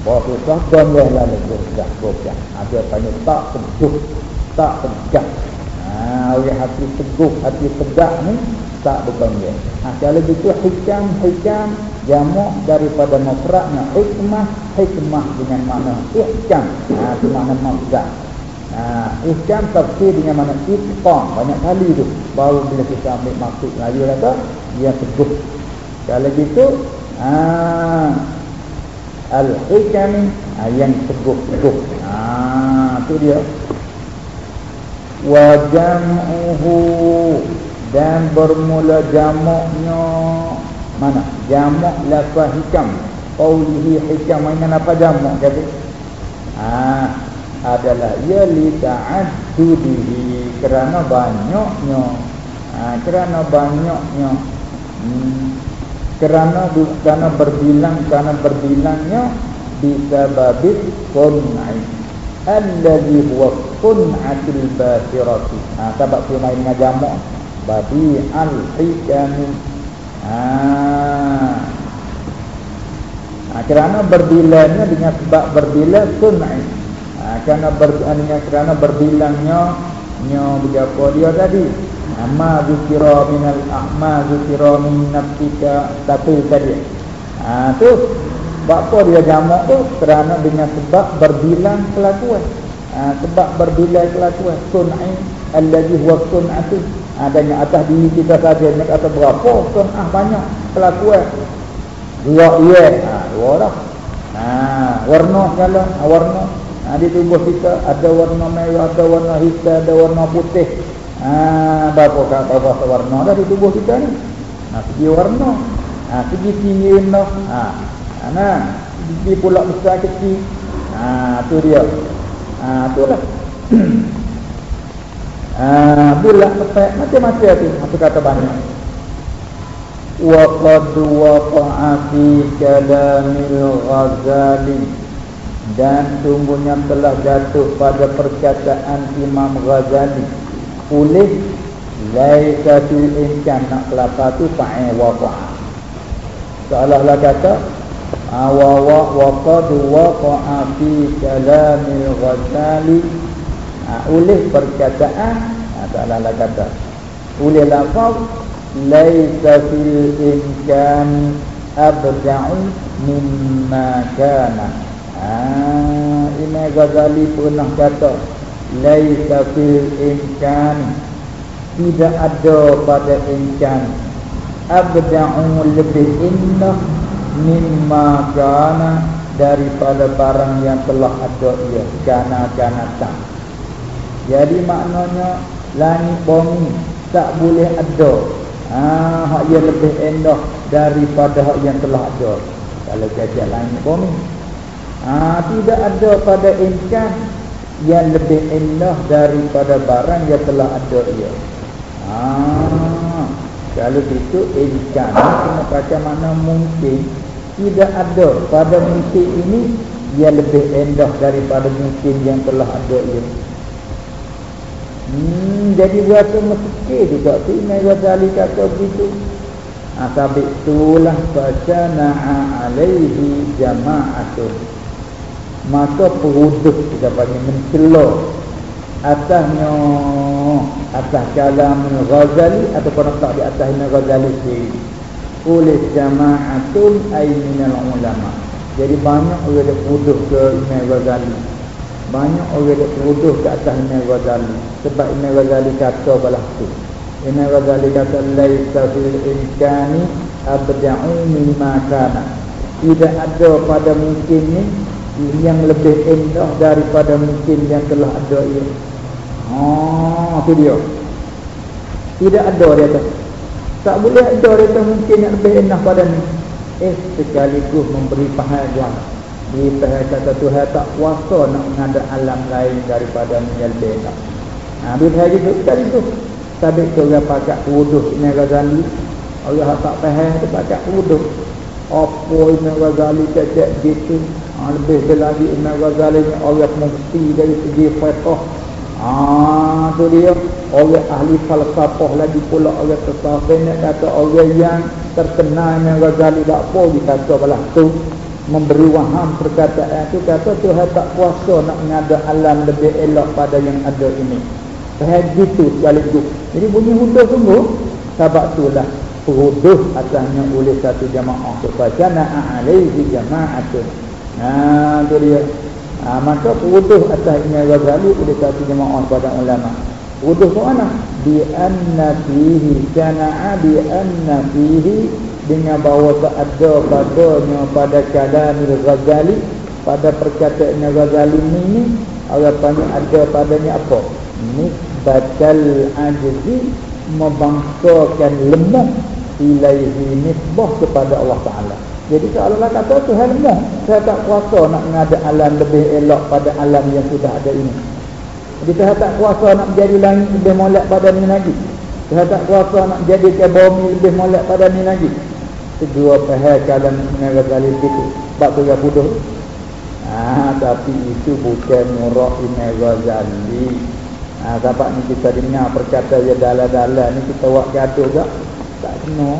Bahawa tu tak goncang lalu Goncang, goncang ha, Dia tanya tak teguh Tak tegak ha, Orang hati teguh, hati tegak ni Tak bergoncang ha, Kalau begitu hikam, hikam jamu daripada mufradnya hikmah hikmah dengan makna ihkam. Ha itu makna mazhar ha ihkam tafsir dengan makna itqan banyak kali tu. Baru bila kita ambil maksud Melayu kata dia teguh. Kalau gitu ha al hikam ha, yang teguh teguh ha tu dia wa jam'uhu dan bermula jamaknya mana? Jamak lafaz hikam. Qaulihi hikam. Mana apa jamak kata ah adalah ia li ta'addudihi kerana banyaknya. Ha, kerana banyaknya. Hmm, kerana kerana berbilang kerana berbilangnya. Bisababit sun'i alladhi huwa sun'atul basirati ha, sebab tu main dengan jamak badi al-hikami Ah. Ha, kerana berbilangnya dengan sebab berbilang sunai. Ha, kerana ber, dengan kerana berbilangnya nyo berapa dia tadi. Amma zikira minal ahma zikira min nafsika satu tadi. Ha, tu sebab apa dia jamak tu? Kerana dengan sebab berbilang kelakuan. Ha, sebab berbilang kelakuan. Sunai alladhi huwa sun'atu adanya atas diri kita saja nak kata berapa pun ah banyak kelakuan? Dua iya ha dua dah ha warna segala. Ha, warna. Ha, di tubuh kita ada warna merah ada warna hitam ada warna putih. Ha berapa kata bahasa warna dah di tubuh kita ni? Ha segi warna. Ha segi tinggi rendah. Ha nah. Segi pula besar kecil. Ha tu dia. Ha tu lah. Ah, bulat petak macam-macam tu. Apa kata banyak. Wa qad waqa'a fi kalamil Ghazali. Dan sungguhnya telah jatuh pada perkataan Imam Ghazali. Oleh laisa tu insan. Nak kelapa tu fa'i waqa'a. Seolah-olah kata wa wa wa qad waqa'a fi kalamil Ghazali ha, oleh perkataan ha, salah kata. Oleh lafaz laisa fil imkan abda'u mimma kana. Ha, Imam Ghazali pernah kata laisa fil imkan. Tidak ada pada imkan. Abda'u lebih indah mimma kana daripada barang yang telah ada ia kana kana tak jadi maknanya langit bumi tak boleh ada. Ha, hak yang lebih indah daripada hak yang telah ada. Kalau kata langit bumi. Ha, tidak ada pada imkan yang lebih indah daripada barang yang telah ada ia. Ha, kalau itu imkan kena baca mana mungkin tidak ada pada mungkin ini yang lebih indah daripada mungkin yang telah ada ia. Hmm, jadi berasa meskin juga tu Imam Ghazali kata begitu. Ha, tapi itulah baca na'a alaihi jama'atun. Maka peruduk kita panggil mencelah. Atasnya atas kalam Ghazali ataupun tak di atas Imam Ghazali sendiri oleh jama'atun ay minal ulama jadi banyak orang yang tuduh ke Imam Ghazali banyak orang yang tuduh ke atas Imam Ghazali sebab Imam Ghazali kata balah tu Imam Ghazali kata laisa fil imkani abda'u mimma kana tidak ada pada mungkin ni yang lebih indah daripada mungkin yang telah ada ini. Oh, tu dia. Tidak ada dia kata. Tak boleh ada kata mungkin yang lebih indah pada ni. Eh, sekaligus memberi pahala. Di kata Tuhan tak kuasa nak mengada alam lain daripada ni yang lebih indah. Ha, di pihak itu, tu. Sabit tu orang pakat wuduh ini Ghazali. Orang tak faham tu pakat wuduh. Apa Imam Ghazali cecek gitu ha, Lebih lagi Imam Ghazali ni orang mufti dari segi fiqah Ah, tu dia. Orang ahli falsafah lagi pula orang tersafir. Nak kata orang yang terkenal Imam Ghazali tak apa dia kata balah tu memberi waham perkataan tu kata Tuhan tak kuasa nak mengada alam lebih elok pada yang ada ini. Faham gitu sekaligus Jadi bunyi hudur sungguh Sebab tu lah Huduh atasnya oleh satu jamaah. Supaya na'alaihi jama'atun. Nah, tu dia ha, Maka huduh atasnya Ghazali oleh satu jamaah pada ulama Huduh tu mana? Bi anna fihi Kana'a bi anna fihi Dengan bahawa ada padanya pada kalamil Ghazali Pada perkataannya Ghazali ini Allah panggil ada padanya apa? Nisbatal ajzi Membangsakan lemah Ilaihi nisbah kepada Allah Ta'ala Jadi Allah kata Tuhan lemah Saya tak kuasa nak mengada alam lebih elok pada alam yang sudah ada ini Jadi Tuhan tak kuasa nak menjadi langit lebih molek pada ni lagi Tuhan tak kuasa nak menjadi bumi lebih molek pada ni lagi Kedua pihak kalam mengaga kali itu Sebab tu dia puduh Ah, tapi itu bukan murah Imam Ghazali. Ah, sebab ni kita dengar perkata dia dalam-dalam ni kita buat gaduh tak? Tak kena.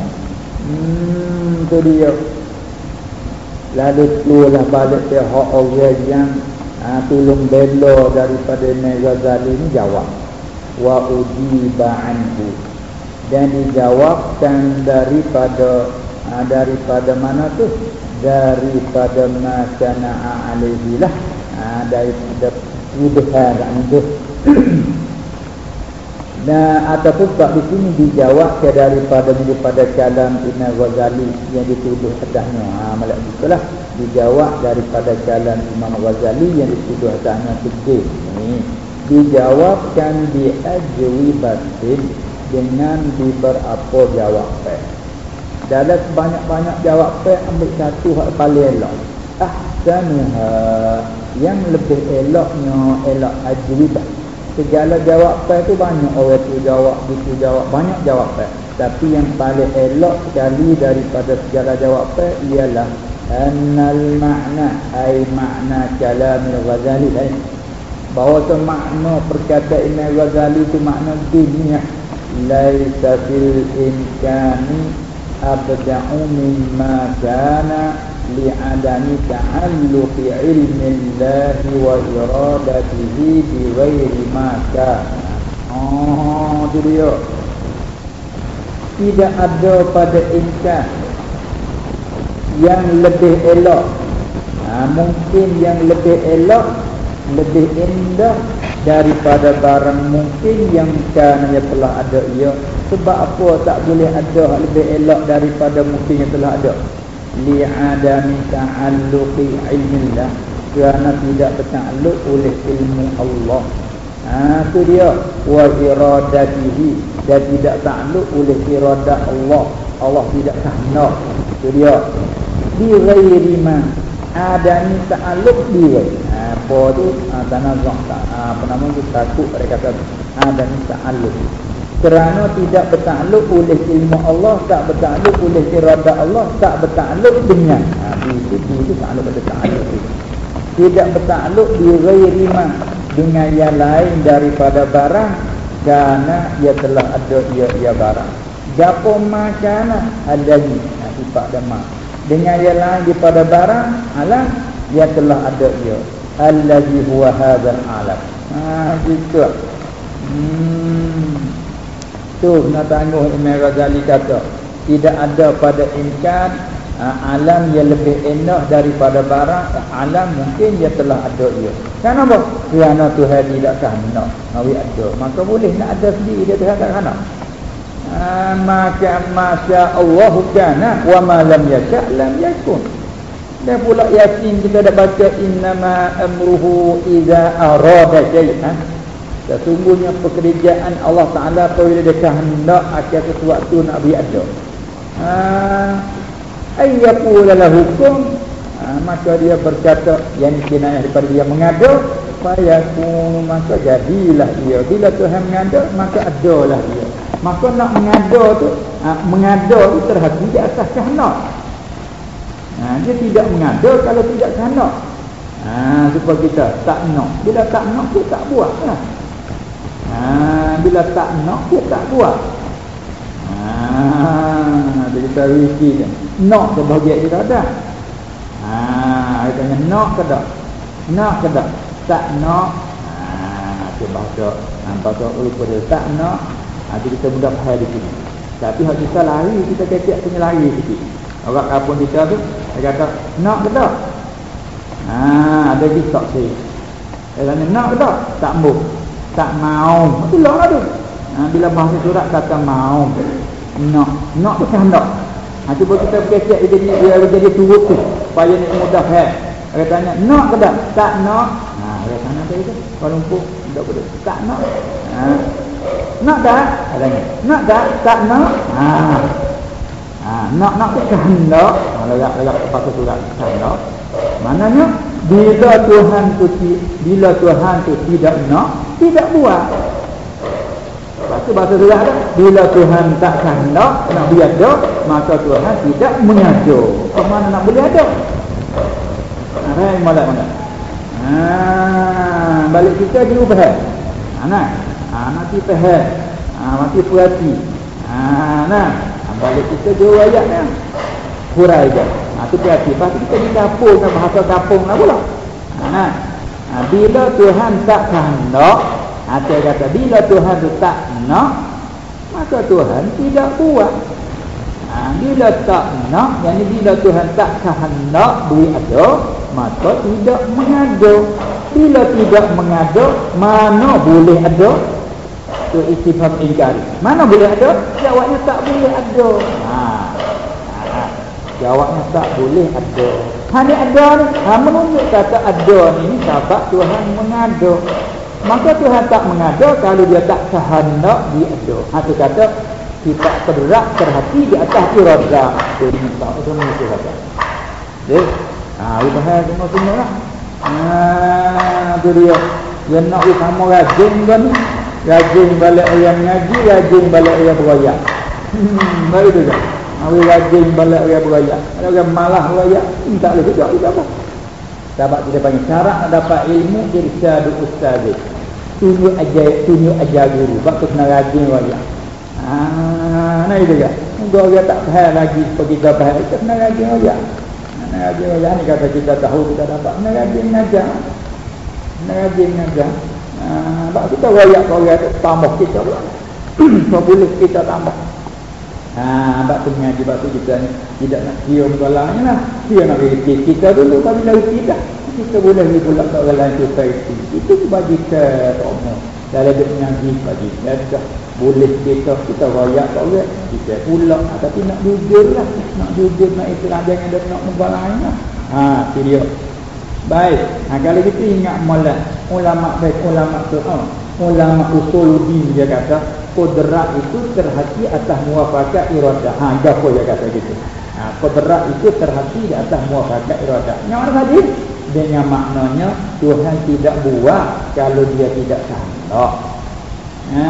Hmm, tu dia. Lalu tu lah balik dia hak orang yang ah, tolong bela daripada Ghazali ni jawab. Wa ujiba anhu. Dan dijawabkan daripada ah, daripada mana tu? daripada makana alaihi lah ha, daripada tuduhan dan ataupun sebab di sini dijawab ke daripada daripada kalam Imam Ghazali yang dituduh atasnya. Ha, malah itulah dijawab daripada kalam Imam Ghazali yang dituduh atasnya sedih ni dijawabkan di ajwi batin dengan di berapa jawapan dalam banyak-banyak jawab ambil satu hak paling elok. Ahsanuha yang lebih eloknya elok ajribah segala jawapan tu banyak orang tu jawab itu jawab banyak jawapan tapi yang paling elok sekali daripada segala jawapan ialah annal makna ay makna kalam al-ghazali eh? bahawa tu makna perkataan Imam Ghazali tu makna dunia laisa fil imkani abda'u mimma kana iradatihi bi ghairi ma kana oh itu dia. Tidak ada pada insan yang lebih elok. Ha, mungkin yang lebih elok lebih indah daripada barang mungkin yang kan yang telah ada. Ia sebab apa tak boleh ada lebih elok daripada mungkin yang telah ada li adami ta'alluqi ilmillah. Kerana tidak bertakluk oleh ilmu Allah. Ha tu dia. Wa iradatihi. Dan tidak takluk oleh iradah Allah. Allah tidak kahnak tu dia. Bi ghairi ma adami ta'alluq bi ghairi apa tu? Ha, tanazah tak ha, apa nama tu? Takut mereka kata. Ada ha, ta'alluq kerana tidak bertakluk oleh ilmu Allah tak bertakluk oleh irada Allah tak bertakluk dengan. Ha, itu itu takluk pada ta'alluq tidak bertakluk di ghairi dengan yang lain daripada barang kerana ia telah ada ia ia barang. Gapo makana adanya ha, sifat dan ma. Dengan yang lain daripada barang alam ia telah ada ia. Allazi huwa hadzal alam. Ha gitu. Hmm. Tu nak tangguh Imam Ghazali kata, tidak ada pada imkan uh, alam yang lebih enak daripada barang, alam mungkin dia telah ada ia. Kenapa? Kerana Tuhan tidak kahana, nawi ada. Maka boleh nak ada sendiri dia Tuhan tak kahana. Uh, maka masya Allah kana wa ma lam yasha lam yakun. Dan pula yakin kita dah baca innama amruhu idza arada syai'an Sesungguhnya pekerjaan Allah Ta'ala apabila dia kehendak akan sesuatu nak beri ada. Ha, Ayyakul lahu hukum ha, Maka dia berkata yang kinayah daripada dia mengada Fayakun. Maka jadilah dia. Bila Tuhan mengada maka adalah dia. Maka nak mengada tu ha, Mengada tu terhati di atas kehendak. Ha, Dia tidak mengada kalau tidak kehendak. Ha, Supaya kita tak nak. Bila tak nak dia tak buat lah Ha, bila tak nak dia tak buat. Ha, dia kata wiki kan. Nak ke bahagia dia tak ada. Ha, dia tanya nak ke tak? Nak ke tak? Tak nak. Ha, dia baca. Nampak tu lupa dia tak nak. Ha, dia kita mudah faham di sini. Tapi kalau kita lari, kita kecek punya lari sikit. Orang kapun kita tu, dia kata, nak ke tak? Ha, ada kisah sih. Dia tanya, nak ke tak? Tak mau tak mau. Itulah lah tu. Ha, bila bahasa surat kata mau. Nak nak tu kehendak ha, cuba kita berkecek dia jadi dia, jadi turut tu. Supaya ni mudah kan dia tanya nak ke tak? Tak nak ha, dia tanya tadi tu kalau lumpur tak boleh tak nak ha. nak tak? Dia tanya nak tak? Tak nak ha. Ha, nak nak tu kehendak ha, lagak lagak bahasa surat kehendak maknanya bila Tuhan tu bila Tuhan tu tidak nak tidak buat Lepas bahasa surah ada Bila Tuhan tak kehendak Nak biada Maka Tuhan tidak mengajar Ke mana nak boleh ada Nah, yang malam mana? Ha, balik kita dulu faham. Ha, nah. Ha, nanti faham. Ha, nanti perhati. Ha, nah. Balik kita dua ayat ya. Hurai je. Ha, tu perhati. Lepas tu kita dikapurkan bahasa kapung lah pula. Ha. Ha, bila Tuhan tak kehendak, ada kata bila Tuhan tu tak nak, maka Tuhan tidak buat. Ha, bila tak nak, yang bila Tuhan tak kehendak beri ada, maka tidak mengada. Bila tidak mengada, mana boleh ada? Itu istifam ingkari. Mana boleh ada? Jawabnya tak boleh ada. Ha. ha. Jawabnya tak boleh ada. Hanya ada ni. Ha, menunjuk kata ada ni sebab Tuhan mengada. Maka Tuhan tak mengada kalau dia tak kehendak dia ada. Ha, itu kata kita terberat terhati di atas irada. Ni tak itu ni itu kata. Dek. Ha, itu hal semua semua lah. Ha, itu dia. Yang nak utama rajin kan Rajin balik ayam ngaji, rajin balik ayam berayak. Hmm, baik tu kan. Awi rajin balik dia beraya. Orang malah beraya, tak boleh juga itu apa. Sebab kita panggil syarat nak dapat ilmu irsyadu ustaz. Tunjuk aja tunjuk aja guru. Sebab tu kena rajin beraya. Ah, nah itu. Kalau dia tak faham lagi seperti kita faham, kita kena rajin beraya. Kena rajin beraya ni kata kita tahu kita dapat kena rajin ngajar. Kena rajin ngajar. Ah, sebab kita beraya kalau tambah kita pula. boleh kita tambah. Ha, bab tu mengaji bab tu kita tidak nak kira mukalahnya lah. Dia nak rikit kita dulu tapi dah dah. Kita boleh ni pula tak orang lain society. Itu bagi kita tak Dalam dia mengaji bagi kita. Boleh kita, kita rayak tak boleh. Kita pula. Ha, tapi nak jujur lah. Nak jujur, nak istilah jangan dia nak mukalahnya lah. Ha, itu dia. Baik. Ha, kalau kita ingat malam. Ulama baik, ulama tu. Oh. Ulama usuludin dia kata kodrat itu terhati atas muafakat iradah. Ha, apa dia kata gitu. Ha, kodrat itu terhati di atas muafakat iradah. Yang mana tadi? Dengan maknanya Tuhan tidak buat kalau dia tidak kehendak. Ha,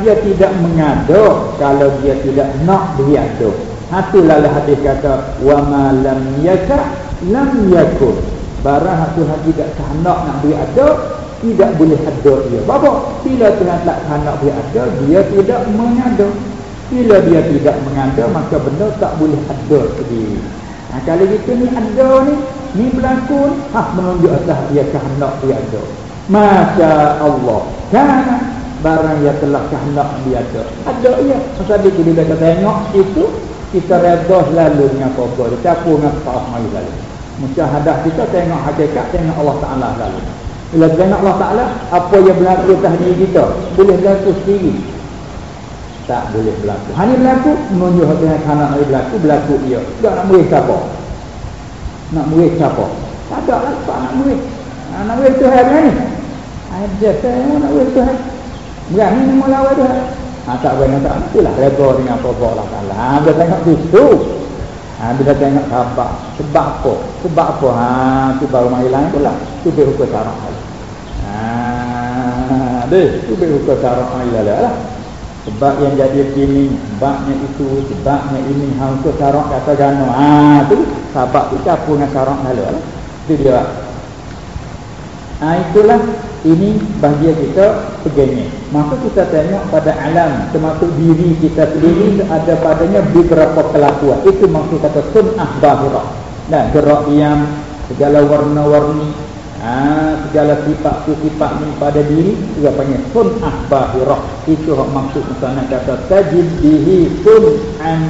dia tidak mengada kalau dia tidak nak berada. Ha, itulah hadis kata wa ma lam yaka lam yakun. Barang Tuhan tidak kehendak nak berada, tidak boleh ada dia. Bapa, bila Tuhan tak nak dia ada, dia tidak mengada. Bila dia tidak mengada, maka benda tak boleh ada sendiri. Ha, kalau kita ni ada ni, ni berlaku ni, ha, menunjuk atas dia kehendak dia ada. Masya Allah. Kan? barang yang telah kehendak dia ada ada ya masa dia bila kita tengok itu kita reda selalu dengan apa-apa dia capur dengan tak mari lalu musyahadah kita tengok hakikat tengok Allah Ta'ala lalu bila tengok Allah Ta'ala apa yang berlaku atas diri kita boleh berlaku sendiri tak boleh berlaku hanya berlaku menunjuk dengan kanak nak berlaku berlaku dia tak nak murid siapa nak murid siapa tak ada lah tak nak murid nak murid Tuhan ni ada saya nak murid Tuhan Berani ni awal dah. Ha, tak boleh tak itulah reda dengan apa-apa Taala. Ha, bila tengok tu. Ha, bila tengok sabar. Sebab apa? Sebab apa? Ha, tu baru mai lain pula. Tu be hukum syarak. Ha, deh, tu be hukum syarak lah. Sebab yang jadi begini, sebabnya itu, sebabnya ini, ha, hukum syarak kata jana. Ha, tu sebab tu campur dengan syarak lah. Itu dia. Ha, itulah ini bahagia kita sebagainya maka kita tengok pada alam termasuk diri kita sendiri ada padanya beberapa kelakuan itu maksud kata sunnah bahirah dan gerak yang segala warna-warni ha, segala sifat-sifat ni pada diri juga panggil sunnah bahirah itu hak maksud misalnya kata tajid bihi sun'an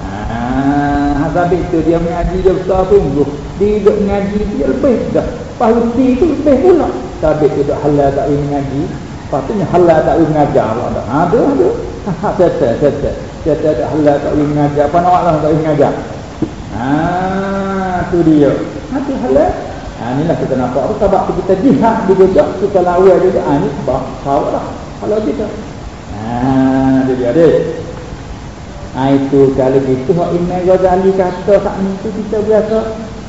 ha, habis itu dia mengaji dia besar sungguh. Dia duduk mengaji dia lebih dah. Pahudi itu lebih pula. Sabit itu halal tak ingin ngaji Patutnya halal tak ingin ngajar Allah ada Ada ada Tete tete Tete tak halal tak ingin ngajar Apa nak Allah tak ingin ngajar Haa tu dia. Itu halal Ha inilah kita nampak. Sebab kita jihad juga Kita lawa juga Ha ni sebab Sawak lah. Kalau kita Haa Itu dia dia. Ha itu kalau gitu Hak Imam Ghazali kata Tak ni tu kita biasa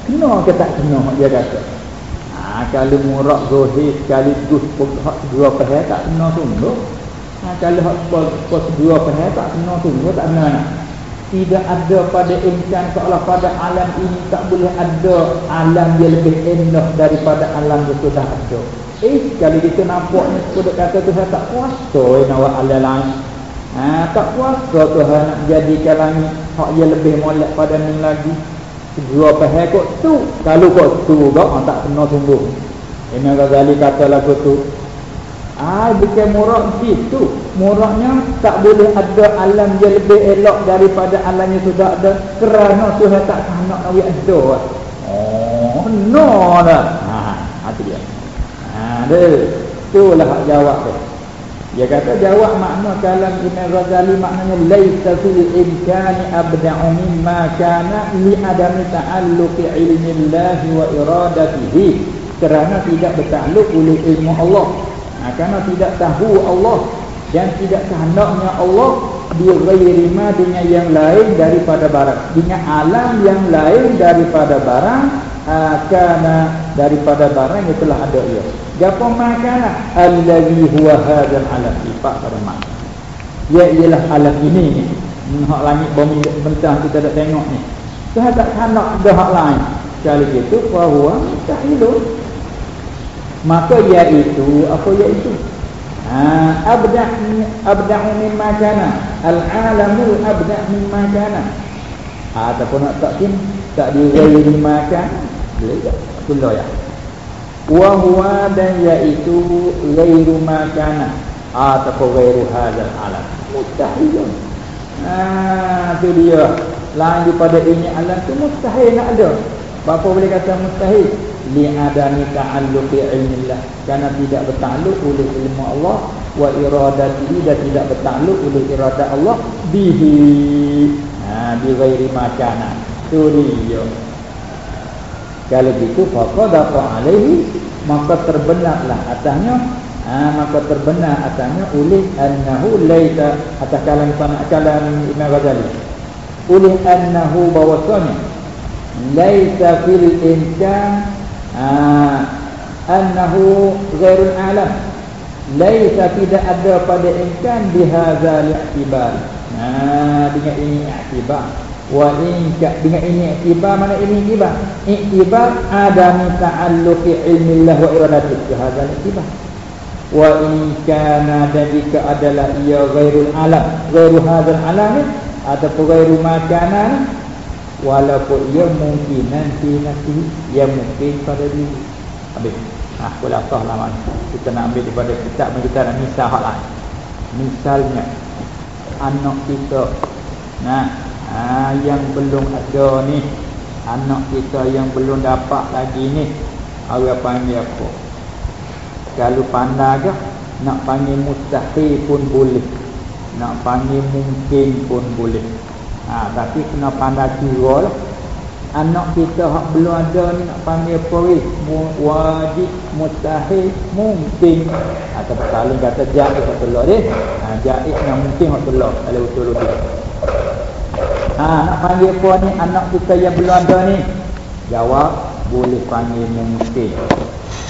Kena ke tak kena? Dia kata. Ha, kalau murak zohir sekaligus hak dua pahal tak kena sungguh. Ha, kalau hak dua pahal tak kena sungguh tak kena nak. Tidak ada pada imkan seolah pada alam ini tak boleh ada alam yang lebih endah daripada alam yang sudah ada. Eh, kalau kita nampaknya sudah kata Tuhan tak kuasa eh, nak alam lain. Ha, tak kuasa Tuhan nak jadikan langit hak yang lebih molek pada ni lagi dua pahal kot tu kalau kot tu gak ah, tak kena sungguh Imam Ghazali kata lagu tu ah bukan murak situ muraknya tak boleh ada alam yang lebih elok daripada alam yang sudah ada. Kerana Tuhan tak nak nak ada oh no lah ha itu dia. Ha deh itulah jawab dia. Dia kata jawab makna kalam Imam Ghazali maknanya laisa fil imkani abda'u mimma kana li adami ta'alluqi ilmi Allah wa iradatihi. Kerana tidak bertakluk oleh ilmu Allah. Ha, kerana tidak tahu Allah dan tidak kehendaknya Allah di ghairi ma dengan yang lain daripada barang dengan alam yang lain daripada barang ha, kerana daripada barang yang telah ada ia Gapo makana allazi huwa hadzal alam sifat pada. Ya ialah alam ini ni. Hak langit bumi bentang kita dah tengok ni. Tuhan tak nak ada hak lain. Sekali gitu bahwa mustahil. Maka ya itu apa ya Ha abda' abda'u mimma kana. Al-alamu abda' mimma kana. Ha ataupun nak tak kin tak diri mimma kana. Boleh tak? Kulo ya wa huwa dan yaitu ghairu makana ataupun ghairu hadzal alam mustahil ah tu dia lain daripada ini alam tu mustahil nak ada Bapa boleh kata mustahil. Li adami ta'alluqi ilmillah. Kerana tidak bertakluk oleh ilmu Allah wa iradatihi dan tidak bertakluk oleh iradat Allah bihi. Ha bi ghairi makana tu dia. Kalau gitu faqadafa alaihi maka terbenarlah atasnya. Ha, maka terbenar atasnya oleh annahu laita atas kalam kalam Imam Ghazali. Oleh annahu bahwasanya laita fil imkan ha, annahu ghairul alam. Laita tidak ada pada imkan bihadzal i'tibar ha, dengan ini i'tibar. Wa in dengan ini iktibar mana ini iktibar iktibar adam ta'alluqi ilmi Allah wa iradati. Hadza iktibar wa in kana dalika adalah ia ghairul alam. Ghairu hadzal alam atau ghairu makanan walaupun ia mungkin nanti nanti ia mungkin pada diri habis Ah, boleh sah lah. Kita nak ambil daripada kitab kita nak misal hak lain. Misalnya anak kita nah ah, yang belum ada ni anak kita yang belum dapat lagi ni apa panggil apa? Kalau pandai ke nak panggil mustahil pun boleh. Nak panggil mungkin pun boleh. Ha, tapi kena pandai kira lah. Anak kita hak belum ada ni nak panggil peri wajib mustahil mungkin. Atau paling kata jaiz hak telak dia ha jaiz yang mungkin hak telak kalau betul dia ha nak panggil apa ni anak kita yang belum ada ni jawab boleh panggil mungkin.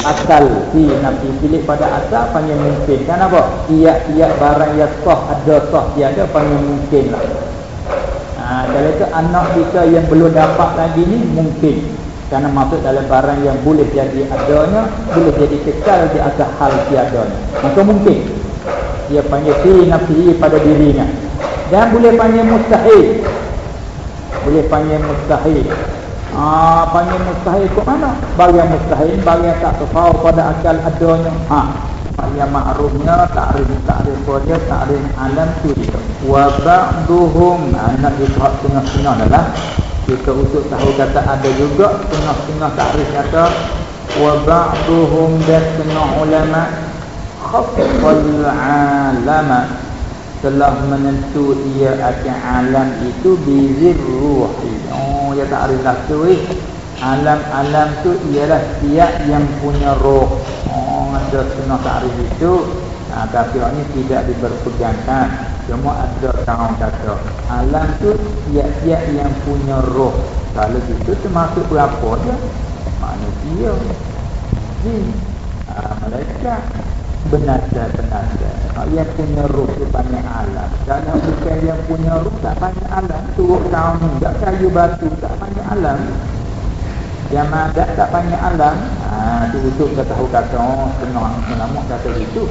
Asal si nabi pilih pada asal panggil mungkin. Kenapa? Tiap-tiap barang yang sah ada sah tiada panggil mungkin lah. Ha, kalau itu anak kita yang belum dapat lagi ni mungkin. Karena masuk dalam barang yang boleh jadi adanya Boleh jadi kekal di atas hal tiadanya. Maka mungkin. Dia panggil fi nafsi pada dirinya. Dan boleh panggil mustahil. Boleh panggil mustahil. Ah, panggil mustahil ke mana? Bagi yang mustahil, bagi yang tak terfau pada akal adanya. Ha yang ma'rufnya ta'rif ta'rif dia ta'rif alam dia. Wa ba'duhum anak ha, hak tengah-tengah adalah kita untuk tahu kata ada juga tengah-tengah ta'rif kata wa ba'duhum dan tengah ulama. Khafal alama telah menentu ia akan alam itu bizir ruhi oh ya ta'rif lah tu eh alam-alam tu ialah tiap yang punya roh. Oh ada setengah takrif itu. Ha, tapi ini tidak diberpegangkan cuma ada kaum kata alam tu tiap-tiap yang punya roh. Kalau gitu termasuk berapa dia? Manusia. Jin ha, malaikat benasa-benasa yang punya roh tu banyak alam. Kalau bukan yang punya roh tak banyak alam. Turut kaum ni tak kayu batu tak banyak alam yang ada tak banyak alam ha, tu tahu kata oh, setengah ulama kata itu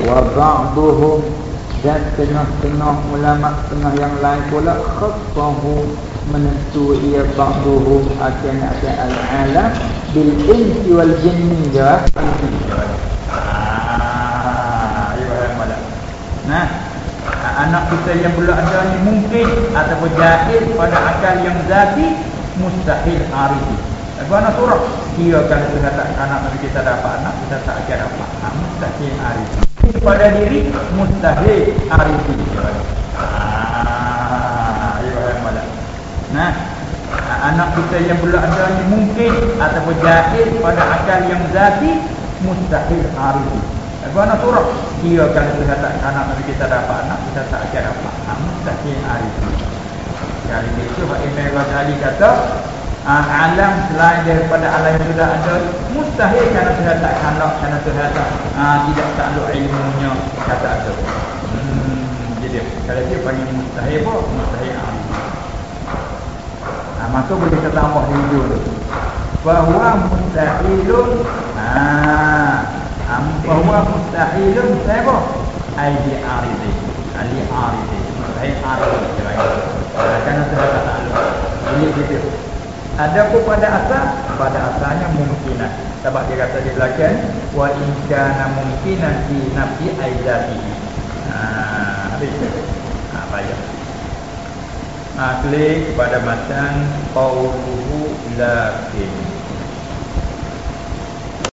wa ba'duhum dan setengah-setengah ulama setengah yang lain pula khassahu menentu ia ba'duhum akan akan al-alam bil insi wal jinni ja ah, Nah, anak kita yang belum ada ni mungkin ataupun jahil pada akal yang zati mustahil arifi. Bagaimana surah? Kalau kita tak anak tapi kita dapat anak, kita tak akan dapat anak. Mustahil arifi. Pada diri, mustahil arifi. Ah, nah, anak kita yang belum ada ni mungkin ataupun jahil pada akal yang zati, mustahil arifi. Bagaimana surah? Kalau kita tak anak tapi kita dapat anak, kita tak akan dapat anak. Mustahil arifi. Kali itu Ibn Ghazali kata uh, Alam selain daripada alam yang sudah ada Mustahil kerana Tuhan tak kandak Kerana Tuhan tak uh, tidak takluk ilmunya Kata ada hmm, Jadi kalau dia panggil mustahil pun Mustahil alam uh, Maka boleh kita tambah di hujung Bahawa mustahilun uh, Bahawa mustahilun Saya apa? Aidi aridi Ali aridi Mustahil aridi kerana sudah kata Allah Jadi gitu Ada pun pada asal Pada asalnya mungkinan. Sebab dia kata di belakang Wa inkana mungkinan di nafi aizati. Haa Habis. Haa bayar Haa klik pada macam Qawluhu lakin